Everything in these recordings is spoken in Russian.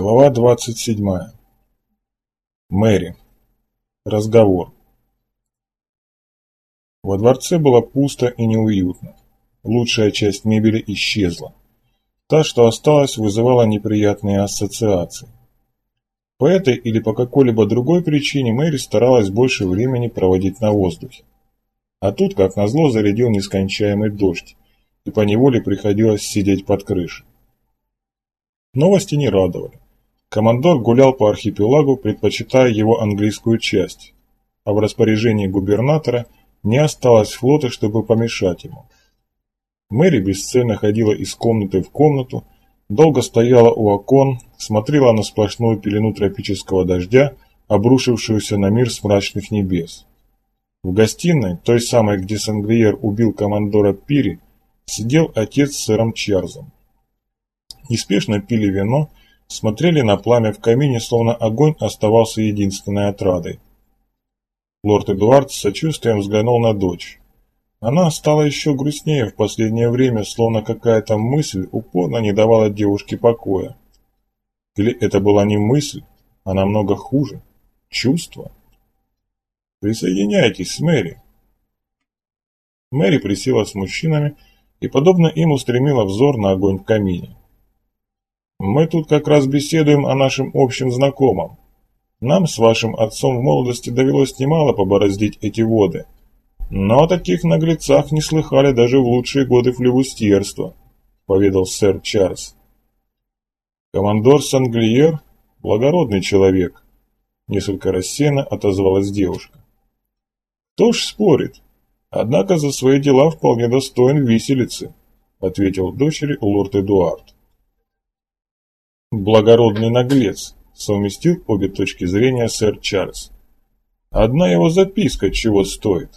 Глава 27. Мэри. Разговор. Во дворце было пусто и неуютно. Лучшая часть мебели исчезла. Та, что осталась, вызывала неприятные ассоциации. По этой или по какой-либо другой причине Мэри старалась больше времени проводить на воздухе. А тут, как назло, зарядил нескончаемый дождь, и поневоле приходилось сидеть под крышей. Новости не радовали. Командор гулял по архипелагу, предпочитая его английскую часть, а в распоряжении губернатора не осталось флота, чтобы помешать ему. Мэри бесцельно ходила из комнаты в комнату, долго стояла у окон, смотрела на сплошную пелену тропического дождя, обрушившуюся на мир с мрачных небес. В гостиной, той самой, где Сангриер убил командора Пири, сидел отец с сэром Чарльзом неспешно пили вино, смотрели на пламя в камине, словно огонь оставался единственной отрадой. Лорд Эдуард с сочувствием взглянул на дочь. Она стала еще грустнее в последнее время, словно какая-то мысль упорно не давала девушке покоя. Или это была не мысль, а намного хуже – чувство? Присоединяйтесь Мэри. Мэри присела с мужчинами и, подобно им, устремила взор на огонь в камине. Мы тут как раз беседуем о нашем общем знакомом. Нам с вашим отцом в молодости довелось немало побороздить эти воды. Но о таких наглецах не слыхали даже в лучшие годы флевустьерства, поведал сэр Чарльз. Командор Санглиер – благородный человек, несколько рассеянно отозвалась девушка. Кто ж спорит? Однако за свои дела вполне достоин виселицы, ответил дочери лорд Эдуард. «Благородный наглец», — совместил обе точки зрения сэр Чарльз. «Одна его записка чего стоит?»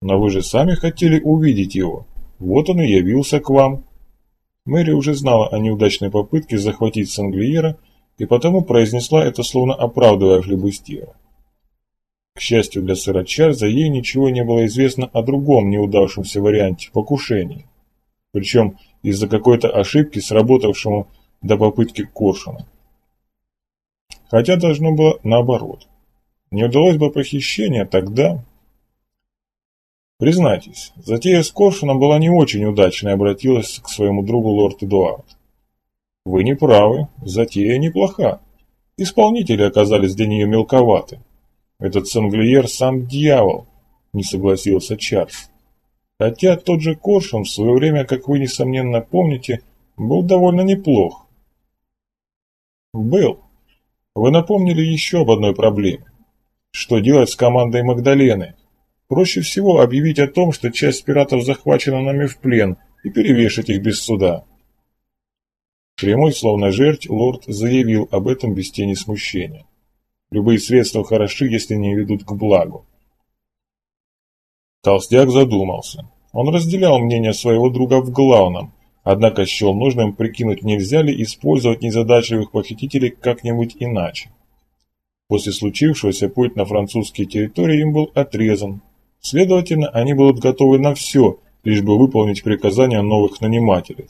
«Но вы же сами хотели увидеть его. Вот он и явился к вам». Мэри уже знала о неудачной попытке захватить Санглиера и потому произнесла это, словно оправдывая флебустьера. К счастью для сэра Чарльза, ей ничего не было известно о другом неудавшемся варианте покушения. Причем из-за какой-то ошибки, сработавшему до попытки Коршуна. Хотя должно было наоборот. Не удалось бы похищение, тогда... Признайтесь, затея с Коршуном была не очень удачной, обратилась к своему другу лорд Эдуард. Вы не правы, затея неплоха. Исполнители оказались для нее мелковаты. Этот Санглиер сам дьявол, не согласился Чарльз. Хотя тот же Коршун в свое время, как вы несомненно помните, был довольно неплох. Был. Вы напомнили еще об одной проблеме. Что делать с командой Магдалены? Проще всего объявить о том, что часть пиратов захвачена нами в плен, и перевешать их без суда. Прямой, словно жерть, лорд заявил об этом без тени смущения. Любые средства хороши, если не ведут к благу. Толстяк задумался. Он разделял мнение своего друга в главном, Однако счел нужным прикинуть, нельзя ли использовать незадачливых похитителей как-нибудь иначе. После случившегося путь на французские территории им был отрезан. Следовательно, они будут готовы на все, лишь бы выполнить приказания новых нанимателей.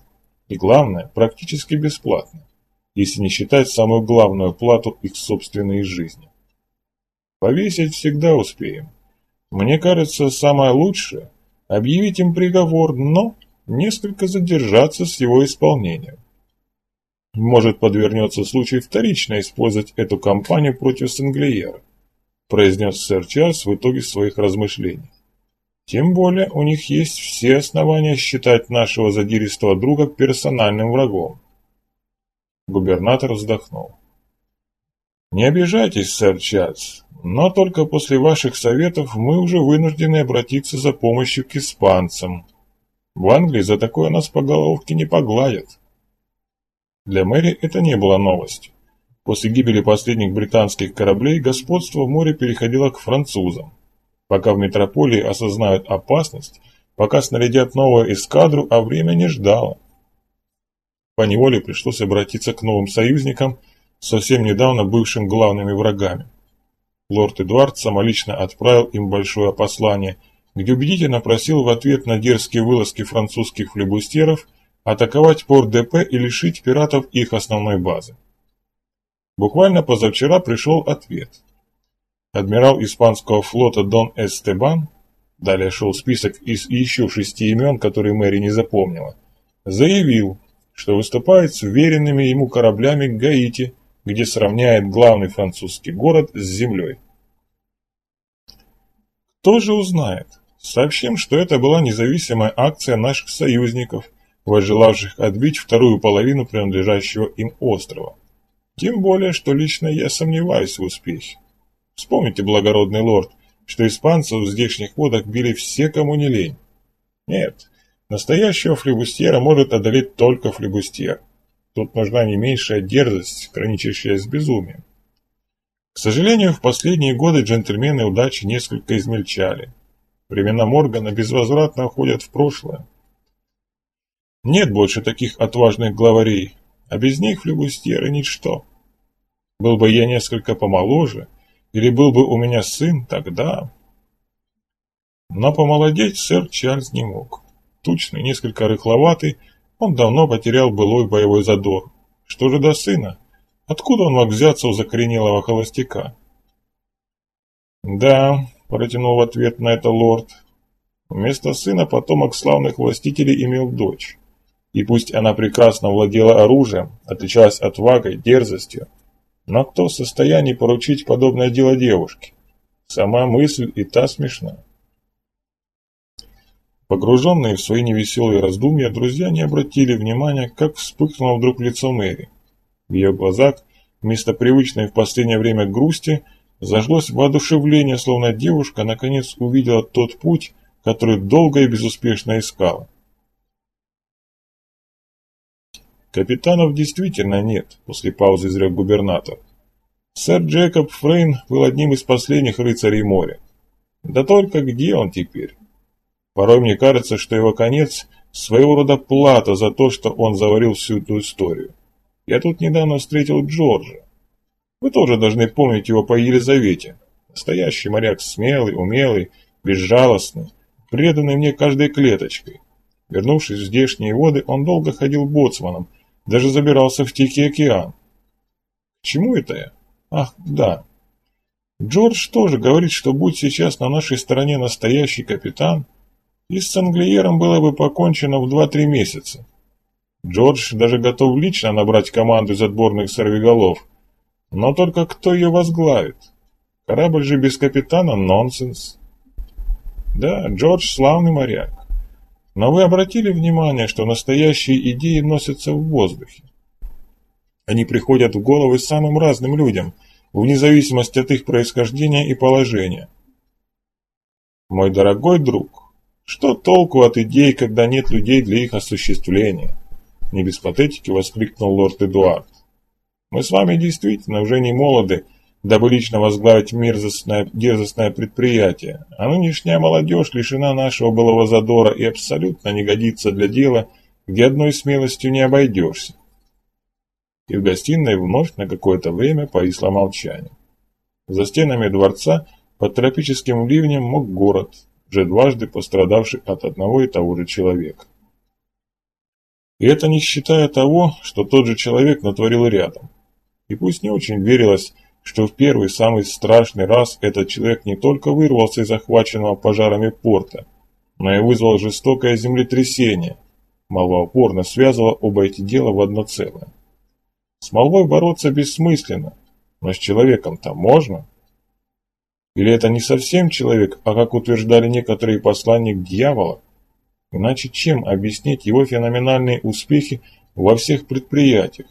И главное, практически бесплатно, если не считать самую главную плату их собственной жизни. Повесить всегда успеем. Мне кажется, самое лучшее – объявить им приговор, но несколько задержаться с его исполнением. Может подвернется случай вторично использовать эту кампанию против Сенглиера, произнес сэр Чарльз в итоге своих размышлений. Тем более у них есть все основания считать нашего задиристого друга персональным врагом. Губернатор вздохнул. Не обижайтесь, сэр Чарльз, но только после ваших советов мы уже вынуждены обратиться за помощью к испанцам, в Англии за такое нас по головке не погладят. Для Мэри это не было новостью. После гибели последних британских кораблей господство в море переходило к французам. Пока в метрополии осознают опасность, пока снарядят новую эскадру, а время не ждало. По неволе пришлось обратиться к новым союзникам, совсем недавно бывшим главными врагами. Лорд Эдуард самолично отправил им большое послание – где убедительно просил в ответ на дерзкие вылазки французских флебустеров атаковать порт ДП и лишить пиратов их основной базы. Буквально позавчера пришел ответ. Адмирал испанского флота Дон Эстебан, далее шел список из еще шести имен, которые Мэри не запомнила, заявил, что выступает с уверенными ему кораблями к Гаити, где сравняет главный французский город с землей. Кто же узнает? Сообщим, что это была независимая акция наших союзников, возжелавших отбить вторую половину принадлежащего им острова. Тем более, что лично я сомневаюсь в успехе. Вспомните, благородный лорд, что испанцев в здешних водах били все, кому не лень. Нет, Настоящего флебустьера может одолеть только флебустьер. Тут нужна не меньшая дерзость, граничащая с безумием. К сожалению, в последние годы джентльмены удачи несколько измельчали. Времена Моргана безвозвратно уходят в прошлое. Нет больше таких отважных главарей, а без них флебустьеры ничто. Был бы я несколько помоложе, или был бы у меня сын, тогда... Но помолодеть сэр Чарльз не мог. Тучный, несколько рыхловатый, он давно потерял былой боевой задор. Что же до сына? Откуда он мог взяться у закоренелого холостяка? «Да», — протянул в ответ на это лорд, — «вместо сына потомок славных властителей имел дочь. И пусть она прекрасно владела оружием, отличалась отвагой, дерзостью, но кто в состоянии поручить подобное дело девушке? Сама мысль и та смешна. Погруженные в свои невеселые раздумья, друзья не обратили внимания, как вспыхнуло вдруг лицо Мэри. В ее глазах, вместо привычной в последнее время грусти, зажглось воодушевление, словно девушка наконец увидела тот путь, который долго и безуспешно искала. «Капитанов действительно нет», – после паузы изрек губернатор. «Сэр Джекоб Фрейн был одним из последних рыцарей моря. Да только где он теперь?» Порой мне кажется, что его конец – своего рода плата за то, что он заварил всю эту историю. Я тут недавно встретил Джорджа. Вы тоже должны помнить его по Елизавете. Настоящий моряк смелый, умелый, безжалостный, преданный мне каждой клеточкой. Вернувшись в здешние воды, он долго ходил боцманом, даже забирался в Тихий океан. Чему это я? Ах, да. Джордж тоже говорит, что будь сейчас на нашей стороне настоящий капитан – и с Санглиером было бы покончено в 2-3 месяца. Джордж даже готов лично набрать команду из отборных сорвиголов. Но только кто ее возглавит? Корабль же без капитана – нонсенс. Да, Джордж славный моряк. Но вы обратили внимание, что настоящие идеи носятся в воздухе? Они приходят в головы самым разным людям, вне зависимости от их происхождения и положения. Мой дорогой друг, что толку от идей, когда нет людей для их осуществления? Не без патетики воскликнул лорд Эдуард. Мы с вами действительно уже не молоды, дабы лично возглавить мерзостное, дерзостное предприятие, а нынешняя молодежь лишена нашего былого задора и абсолютно не годится для дела, где одной смелостью не обойдешься. И в гостиной вновь на какое-то время повисло молчание. За стенами дворца под тропическим ливнем мог город, уже дважды пострадавший от одного и того же человека. И это не считая того, что тот же человек натворил рядом. И пусть не очень верилось, что в первый самый страшный раз этот человек не только вырвался из захваченного пожарами порта, но и вызвал жестокое землетрясение. Молва упорно связывала оба эти дела в одно целое. С молвой бороться бессмысленно, но с человеком-то можно. Или это не совсем человек, а, как утверждали некоторые, посланник дьявола? Иначе чем объяснить его феноменальные успехи во всех предприятиях?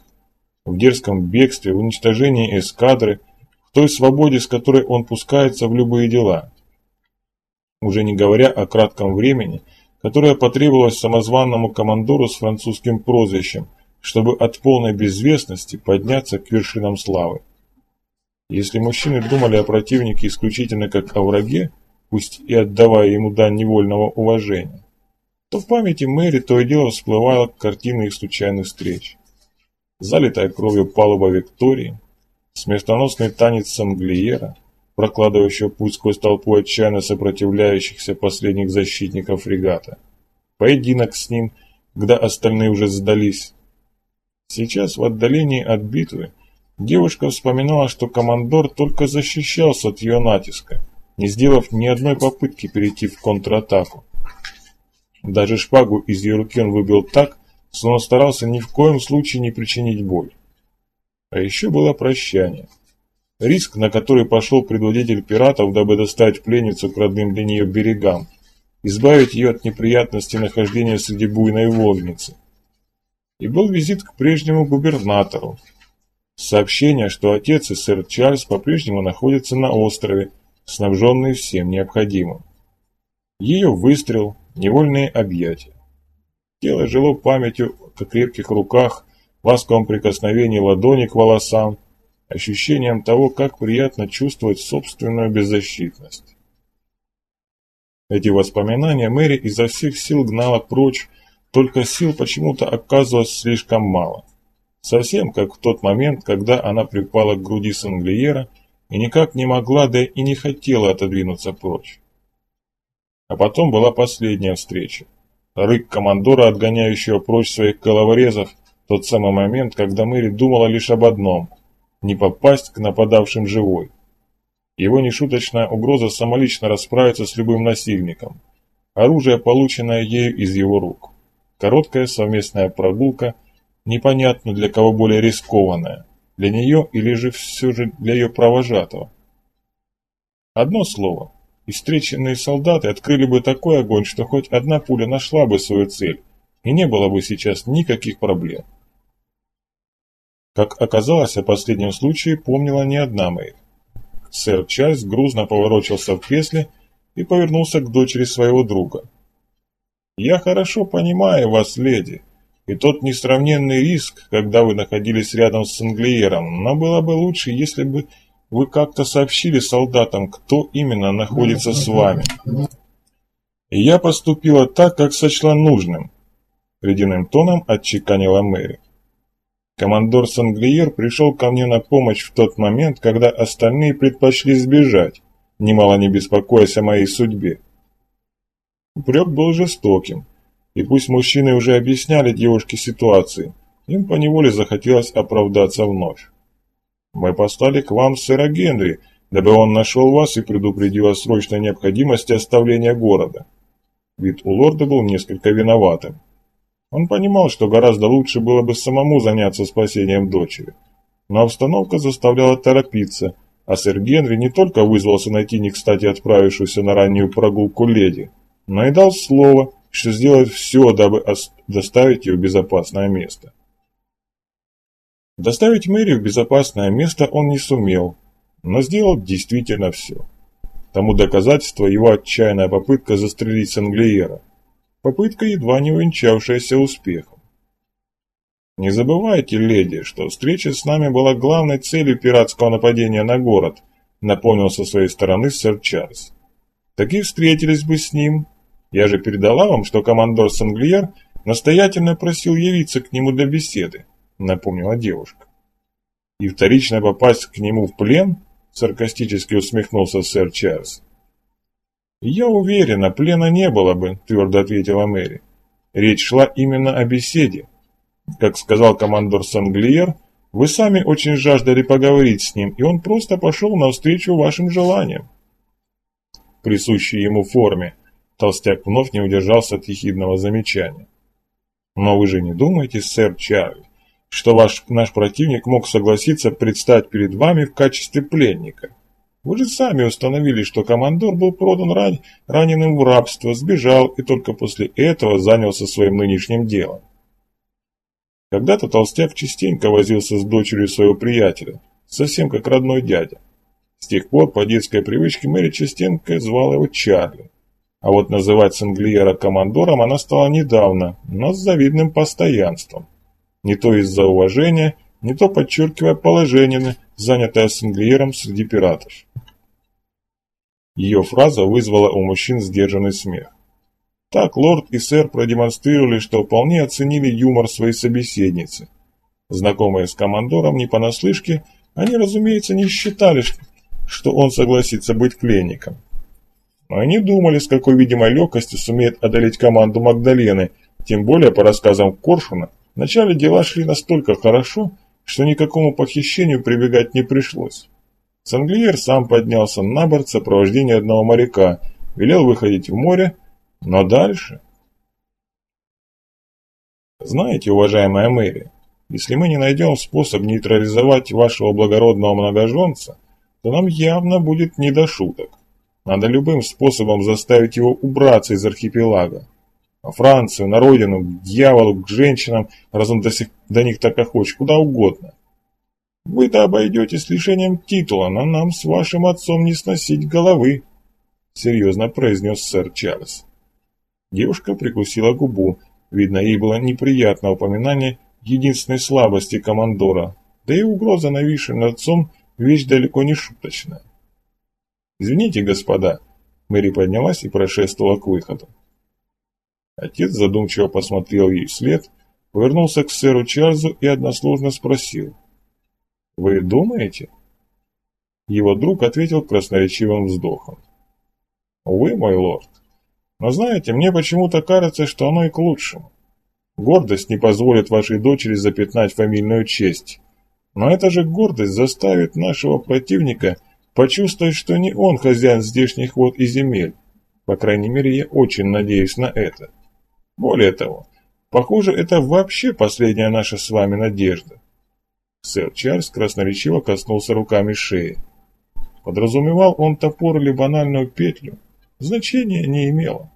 В дерзком бегстве, в уничтожении эскадры, в той свободе, с которой он пускается в любые дела. Уже не говоря о кратком времени, которое потребовалось самозванному командору с французским прозвищем, чтобы от полной безвестности подняться к вершинам славы. Если мужчины думали о противнике исключительно как о враге, пусть и отдавая ему дань невольного уважения, то в памяти Мэри то и дело всплывала картина их случайных встреч. Залитая кровью палуба Виктории, смертоносный танец Санглиера, прокладывающего путь сквозь толпу отчаянно сопротивляющихся последних защитников фрегата, поединок с ним, когда остальные уже сдались. Сейчас, в отдалении от битвы, девушка вспоминала, что командор только защищался от ее натиска, не сделав ни одной попытки перейти в контратаку. Даже шпагу из ее руки он выбил так, словно старался ни в коем случае не причинить боль. А еще было прощание. Риск, на который пошел предводитель пиратов, дабы доставить пленницу к родным для нее берегам, избавить ее от неприятности нахождения среди буйной вольницы. И был визит к прежнему губернатору. Сообщение, что отец и сэр Чарльз по-прежнему находятся на острове, снабженные всем необходимым. Ее выстрел, невольные объятия. Тело жило памятью о крепких руках, ласковом прикосновении ладони к волосам, ощущением того, как приятно чувствовать собственную беззащитность. Эти воспоминания Мэри изо всех сил гнала прочь, только сил почему-то оказывалось слишком мало. Совсем как в тот момент, когда она припала к груди Санглиера и никак не могла, да и не хотела отодвинуться прочь. А потом была последняя встреча. Рык командора, отгоняющего прочь своих головорезов, тот самый момент, когда Мэри думала лишь об одном – не попасть к нападавшим живой. Его нешуточная угроза самолично расправиться с любым насильником. Оружие, полученное ею из его рук. Короткая совместная прогулка, непонятно для кого более рискованная, для нее или же все же для ее провожатого. Одно слово – и встреченные солдаты открыли бы такой огонь, что хоть одна пуля нашла бы свою цель, и не было бы сейчас никаких проблем. Как оказалось, о последнем случае помнила не одна Мэйд. Сэр Чарльз грузно поворочился в кресле и повернулся к дочери своего друга. «Я хорошо понимаю вас, леди, и тот несравненный риск, когда вы находились рядом с Англиером, но было бы лучше, если бы вы как-то сообщили солдатам, кто именно находится с вами. Я поступила так, как сочла нужным, ледяным тоном отчеканила Мэри. Командор Санглиер пришел ко мне на помощь в тот момент, когда остальные предпочли сбежать, немало не беспокоясь о моей судьбе. Упрек был жестоким, и пусть мужчины уже объясняли девушке ситуацию, им поневоле захотелось оправдаться вновь. Мы послали к вам сэра Генри, дабы он нашел вас и предупредил о срочной необходимости оставления города. Вид у лорда был несколько виноватым. Он понимал, что гораздо лучше было бы самому заняться спасением дочери. Но обстановка заставляла торопиться, а сэр Генри не только вызвался найти не кстати отправившуюся на раннюю прогулку леди, но и дал слово, что сделает все, дабы доставить ее в безопасное место. Доставить Мэри в безопасное место он не сумел, но сделал действительно все. Тому доказательство его отчаянная попытка застрелить Санглиера. Попытка, едва не увенчавшаяся успехом. «Не забывайте, леди, что встреча с нами была главной целью пиратского нападения на город», напомнил со своей стороны сэр Чарльз. «Так и встретились бы с ним. Я же передала вам, что командор Санглиер настоятельно просил явиться к нему для беседы напомнила девушка. «И вторично попасть к нему в плен?» – саркастически усмехнулся сэр Чарльз. «Я уверена, плена не было бы», – твердо ответила Мэри. «Речь шла именно о беседе. Как сказал командор Санглиер, вы сами очень жаждали поговорить с ним, и он просто пошел навстречу вашим желаниям». Присущей ему форме, толстяк вновь не удержался от ехидного замечания. «Но вы же не думаете, сэр Чарльз, что ваш, наш противник мог согласиться предстать перед вами в качестве пленника. Вы же сами установили, что командор был продан ран, раненым в рабство, сбежал и только после этого занялся своим нынешним делом. Когда-то Толстяк частенько возился с дочерью своего приятеля, совсем как родной дядя. С тех пор по детской привычке Мэри частенько звала его Чарли. А вот называть Санглиера командором она стала недавно, но с завидным постоянством не то из-за уважения, не то подчеркивая положение, занятое Синглиером среди пиратов. Ее фраза вызвала у мужчин сдержанный смех. Так лорд и сэр продемонстрировали, что вполне оценили юмор своей собеседницы. Знакомые с командором не понаслышке, они, разумеется, не считали, что он согласится быть пленником. Они думали, с какой видимой легкостью сумеет одолеть команду Магдалены, Тем более, по рассказам Коршуна, вначале дела шли настолько хорошо, что никакому похищению прибегать не пришлось. Санглиер сам поднялся на борт в сопровождении одного моряка, велел выходить в море, но дальше... Знаете, уважаемая Мэри, если мы не найдем способ нейтрализовать вашего благородного многоженца, то нам явно будет не до шуток. Надо любым способом заставить его убраться из архипелага. Францию, на родину, к дьяволу, к женщинам, раз он до, сих, до них так охоч, куда угодно. Вы-то обойдетесь лишением титула, но нам с вашим отцом не сносить головы, серьезно произнес сэр Чарльз. Девушка прикусила губу. Видно, ей было неприятно упоминание единственной слабости командора, да и угроза, нависшая над отцом, вещь далеко не шуточная. «Извините, господа», — Мэри поднялась и прошествовала к выходу. Отец задумчиво посмотрел ей вслед, повернулся к сэру Чарльзу и односложно спросил. «Вы думаете?» Его друг ответил красноречивым вздохом. «Увы, мой лорд. Но знаете, мне почему-то кажется, что оно и к лучшему. Гордость не позволит вашей дочери запятнать фамильную честь. Но эта же гордость заставит нашего противника почувствовать, что не он хозяин здешних вод и земель. По крайней мере, я очень надеюсь на это. Более того, похоже, это вообще последняя наша с вами надежда. Сэр Чарльз красноречиво коснулся руками шеи. Подразумевал он топор или банальную петлю, значения не имело.